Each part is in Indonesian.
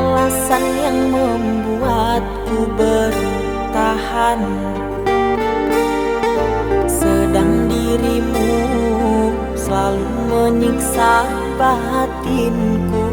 alasan yang membuatku bertahan. Sedang dirimu selalu menyiksa batinku.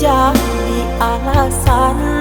jadi alasan